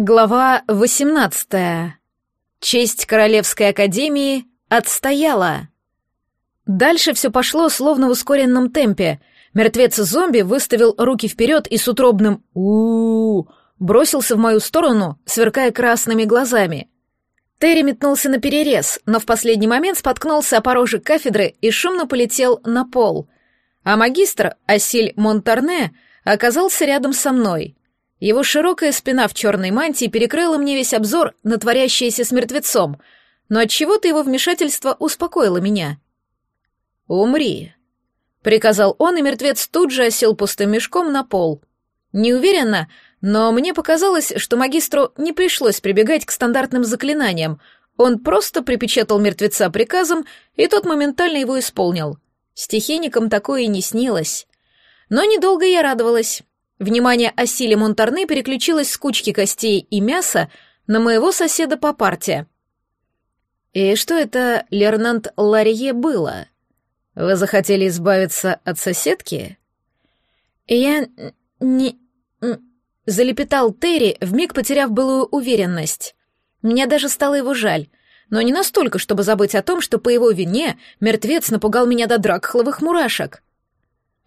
Глава 18. Честь Королевской Академии отстояла. Дальше все пошло словно в ускоренном темпе. Мертвец-зомби выставил руки вперед и с утробным у, -у, бросился в мою сторону, сверкая красными глазами. Терри метнулся на перерез, но в последний момент споткнулся о порожек кафедры и шумно полетел на пол. А магистр, Асиль Монтарне, оказался рядом со мной — его широкая спина в черной мантии перекрыла мне весь обзор на творящееся с мертвецом, но от чего то его вмешательство успокоило меня. «Умри», — приказал он, и мертвец тут же осел пустым мешком на пол. Не уверена, но мне показалось, что магистру не пришлось прибегать к стандартным заклинаниям. Он просто припечатал мертвеца приказом, и тот моментально его исполнил. Стихийникам такое и не снилось. Но недолго я радовалась. Внимание Асили Монтарны переключилось с кучки костей и мяса на моего соседа по парте. «И что это, Лернант Ларье, было? Вы захотели избавиться от соседки?» «Я не...» — залепетал Терри, вмиг потеряв былую уверенность. Мне даже стало его жаль, но не настолько, чтобы забыть о том, что по его вине мертвец напугал меня до дракхловых мурашек.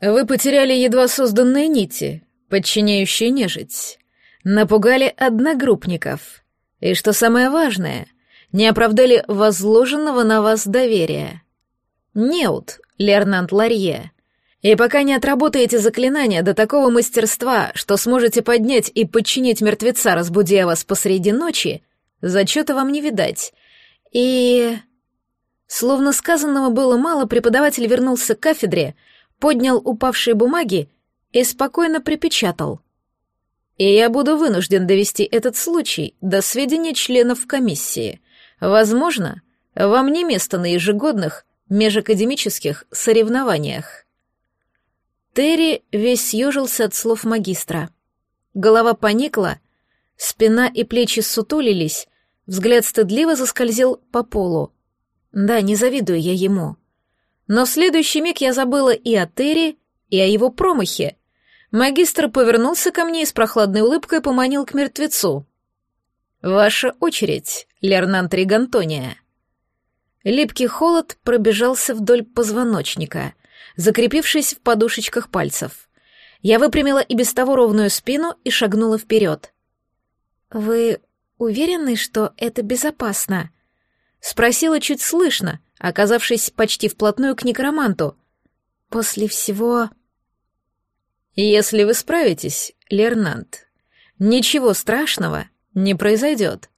«Вы потеряли едва созданные нити», подчиняющие нежить, напугали одногруппников. И что самое важное, не оправдали возложенного на вас доверия. Неут, Лернант Ларье. И пока не отработаете заклинания до такого мастерства, что сможете поднять и подчинить мертвеца, разбудя вас посреди ночи, зачета вам не видать. И... Словно сказанного было мало, преподаватель вернулся к кафедре, поднял упавшие бумаги и спокойно припечатал. «И я буду вынужден довести этот случай до сведения членов комиссии. Возможно, вам не место на ежегодных межакадемических соревнованиях». Терри весь съежился от слов магистра. Голова поникла, спина и плечи сутулились, взгляд стыдливо заскользил по полу. Да, не завидую я ему. Но в следующий миг я забыла и о Терри, и о его промахе. Магистр повернулся ко мне и с прохладной улыбкой поманил к мертвецу. «Ваша очередь, Лернант Ригантония». Липкий холод пробежался вдоль позвоночника, закрепившись в подушечках пальцев. Я выпрямила и без того ровную спину и шагнула вперед. «Вы уверены, что это безопасно?» Спросила чуть слышно, оказавшись почти вплотную к некроманту. «После всего...» Если вы справитесь, Лернант, ничего страшного не произойдет.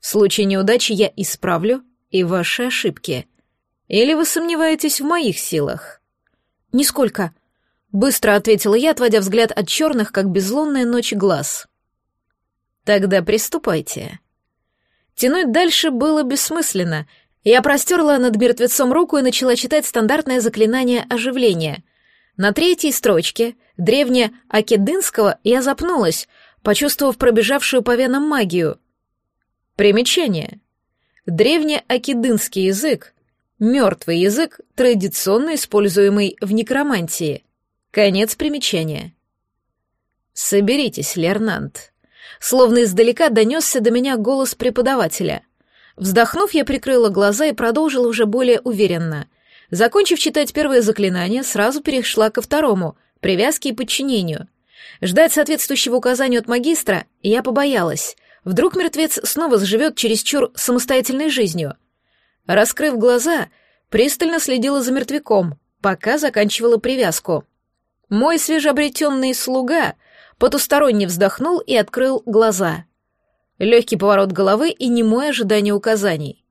В случае неудачи я исправлю и ваши ошибки. Или вы сомневаетесь в моих силах? Нисколько. Быстро ответила я, отводя взгляд от черных, как безлунная ночь глаз. Тогда приступайте. Тянуть дальше было бессмысленно. Я простерла над мертвецом руку и начала читать стандартное заклинание оживления. На третьей строчке — древне Акедынского я запнулась, почувствовав пробежавшую по венам магию. Примечание. Древнеокидынский язык — мертвый язык, традиционно используемый в некромантии. Конец примечания. «Соберитесь, Лернант». Словно издалека донесся до меня голос преподавателя. Вздохнув, я прикрыла глаза и продолжила уже более уверенно. Закончив читать первое заклинание, сразу перешла ко второму — привязке и подчинению. Ждать соответствующего указания от магистра я побоялась. Вдруг мертвец снова заживет чересчур самостоятельной жизнью. Раскрыв глаза, пристально следила за мертвяком, пока заканчивала привязку. Мой свежеобретенный слуга потусторонне вздохнул и открыл глаза. Легкий поворот головы и немое ожидание указаний.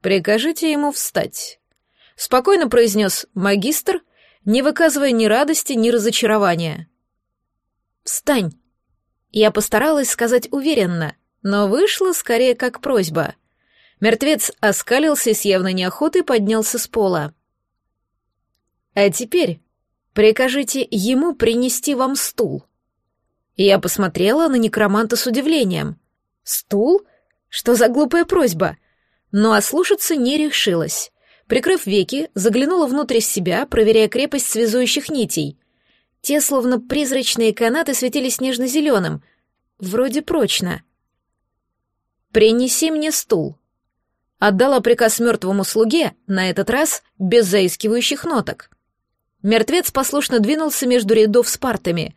«Прикажите ему встать», — спокойно произнес магистр — не выказывая ни радости, ни разочарования. «Встань!» Я постаралась сказать уверенно, но вышло скорее как просьба. Мертвец оскалился с явной неохотой поднялся с пола. «А теперь прикажите ему принести вам стул». Я посмотрела на некроманта с удивлением. «Стул? Что за глупая просьба?» Но ослушаться не решилась. Прикрыв веки, заглянула внутрь себя, проверяя крепость связующих нитей. Те, словно призрачные канаты, светились нежно-зеленым. Вроде прочно. «Принеси мне стул». Отдала приказ мертвому слуге, на этот раз без заискивающих ноток. Мертвец послушно двинулся между рядов с партами.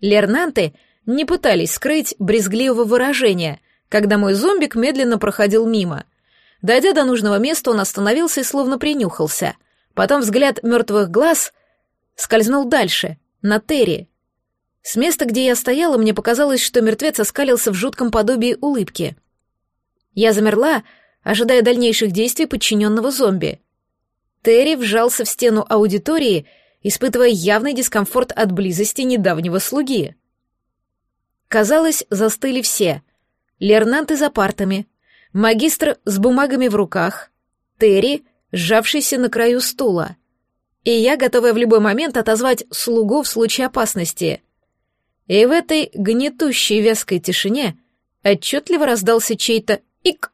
Лернанты не пытались скрыть брезгливого выражения, когда мой зомбик медленно проходил мимо. Дойдя до нужного места, он остановился и словно принюхался. Потом взгляд мертвых глаз скользнул дальше, на Терри. С места, где я стояла, мне показалось, что мертвец оскалился в жутком подобии улыбки. Я замерла, ожидая дальнейших действий подчиненного зомби. Терри вжался в стену аудитории испытывая явный дискомфорт от близости недавнего слуги. Казалось, застыли все. Лернанты за партами, магистр с бумагами в руках, Терри, сжавшийся на краю стула, и я, готовая в любой момент отозвать слугу в случае опасности. И в этой гнетущей вязкой тишине отчетливо раздался чей-то «ик».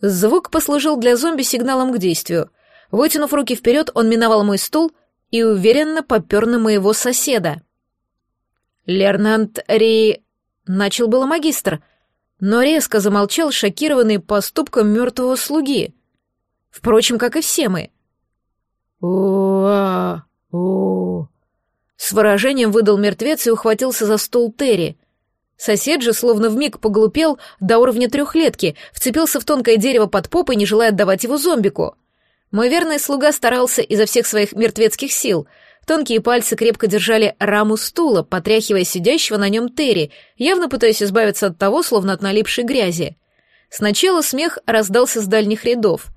Звук послужил для зомби сигналом к действию. Вытянув руки вперед, он миновал мой стул и уверенно попер на моего соседа. Лернант Ри... Начал было магистр, но резко замолчал, шокированный поступком мертвого слуги. Впрочем, как и все мы. о о С выражением выдал мертвец и ухватился за стул Терри. Сосед же словно вмиг поглупел до уровня трехлетки, вцепился в тонкое дерево под попой, не желая отдавать его зомбику — мой верный слуга старался изо всех своих мертвецких сил. Тонкие пальцы крепко держали раму стула, потряхивая сидящего на нем Терри, явно пытаясь избавиться от того, словно от налипшей грязи. Сначала смех раздался с дальних рядов,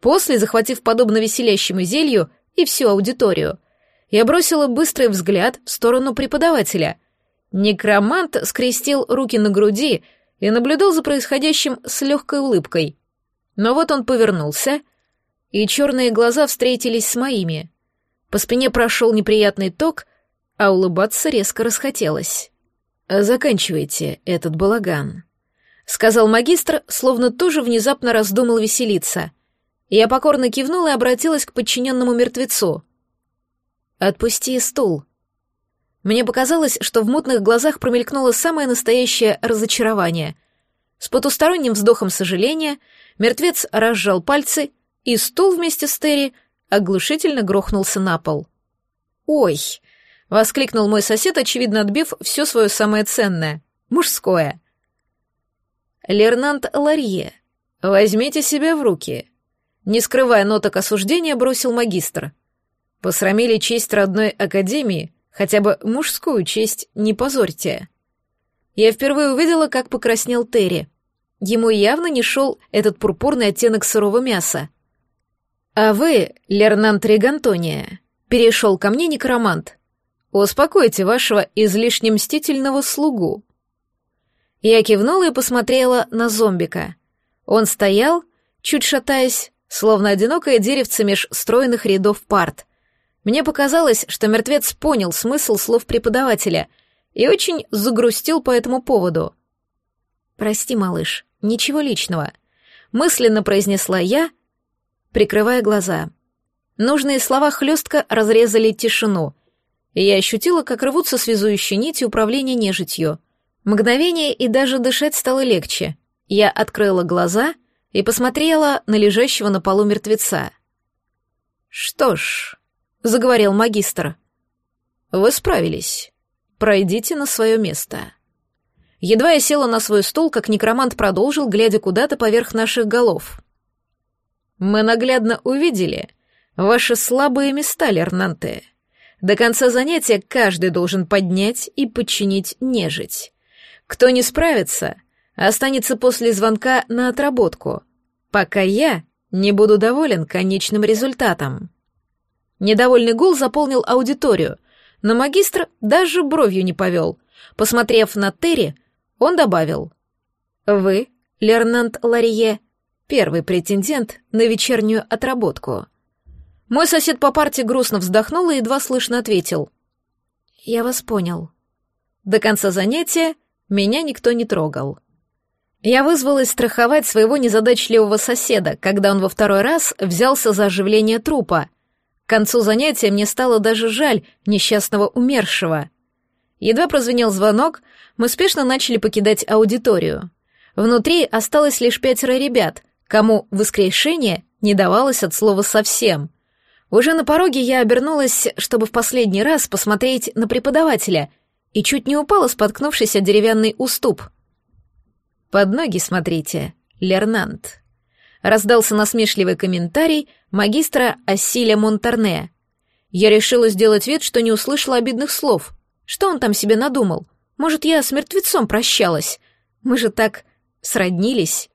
после, захватив подобно веселящему зелью, и всю аудиторию. Я бросила быстрый взгляд в сторону преподавателя. Некромант скрестил руки на груди и наблюдал за происходящим с легкой улыбкой. Но вот он повернулся — и черные глаза встретились с моими. По спине прошел неприятный ток, а улыбаться резко расхотелось. «Заканчивайте этот балаган», — сказал магистр, словно тоже внезапно раздумал веселиться. Я покорно кивнула и обратилась к подчиненному мертвецу. «Отпусти стул». Мне показалось, что в мутных глазах промелькнуло самое настоящее разочарование. С потусторонним вздохом сожаления мертвец разжал пальцы — и стул вместе с Терри оглушительно грохнулся на пол. «Ой!» — воскликнул мой сосед, очевидно отбив все свое самое ценное — мужское. «Лернант Ларье, возьмите себя в руки», — не скрывая ноток осуждения, бросил магистр. «Посрамили честь родной академии, хотя бы мужскую честь не позорьте». Я впервые увидела, как покраснел Терри. Ему явно не шел этот пурпурный оттенок сырого мяса. «А вы, Лернант Регантония», — перешел ко мне некромант, — «успокойте вашего излишне мстительного слугу». Я кивнула и посмотрела на зомбика. Он стоял, чуть шатаясь, словно одинокое деревце меж стройных рядов парт. Мне показалось, что мертвец понял смысл слов преподавателя и очень загрустил по этому поводу. «Прости, малыш, ничего личного», — мысленно произнесла я, прикрывая глаза. Нужные слова хлестко разрезали тишину, и я ощутила, как рвутся связующие нити управления нежитью. Мгновение, и даже дышать стало легче. Я открыла глаза и посмотрела на лежащего на полу мертвеца. «Что ж», — заговорил магистр, — «вы справились. Пройдите на свое место». Едва я села на свой стул, как некромант продолжил, глядя куда-то поверх наших голов. Мы наглядно увидели ваши слабые места, Лернанте. До конца занятия каждый должен поднять и подчинить нежить. Кто не справится, останется после звонка на отработку, пока я не буду доволен конечным результатом. Недовольный гул заполнил аудиторию, но магистр даже бровью не повел. Посмотрев на Терри, он добавил. «Вы, Лернант Ларье, Первый претендент на вечернюю отработку. Мой сосед по парте грустно вздохнул и едва слышно ответил. «Я вас понял». До конца занятия меня никто не трогал. Я вызвалась страховать своего незадачливого соседа, когда он во второй раз взялся за оживление трупа. К концу занятия мне стало даже жаль несчастного умершего. Едва прозвенел звонок, мы спешно начали покидать аудиторию. Внутри осталось лишь пятеро ребят, кому воскрешение не давалось от слова совсем. Уже на пороге я обернулась, чтобы в последний раз посмотреть на преподавателя, и чуть не упала, споткнувшись о деревянный уступ. «Под ноги смотрите, Лернант», — раздался насмешливый комментарий магистра Ассиля Монтарне. Я решила сделать вид, что не услышала обидных слов. Что он там себе надумал? Может, я с мертвецом прощалась? Мы же так сроднились.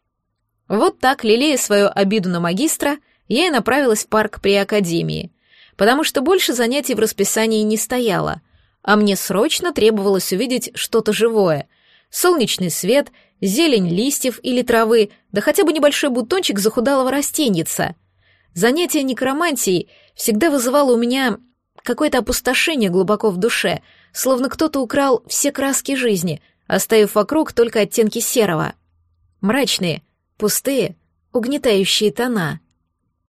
Вот так, лелея свою обиду на магистра, я и направилась в парк при академии, потому что больше занятий в расписании не стояло, а мне срочно требовалось увидеть что-то живое. Солнечный свет, зелень листьев или травы, да хотя бы небольшой бутончик захудалого растеньица. Занятие некромантией всегда вызывало у меня какое-то опустошение глубоко в душе, словно кто-то украл все краски жизни, оставив вокруг только оттенки серого. Мрачные, пустые, угнетающие тона —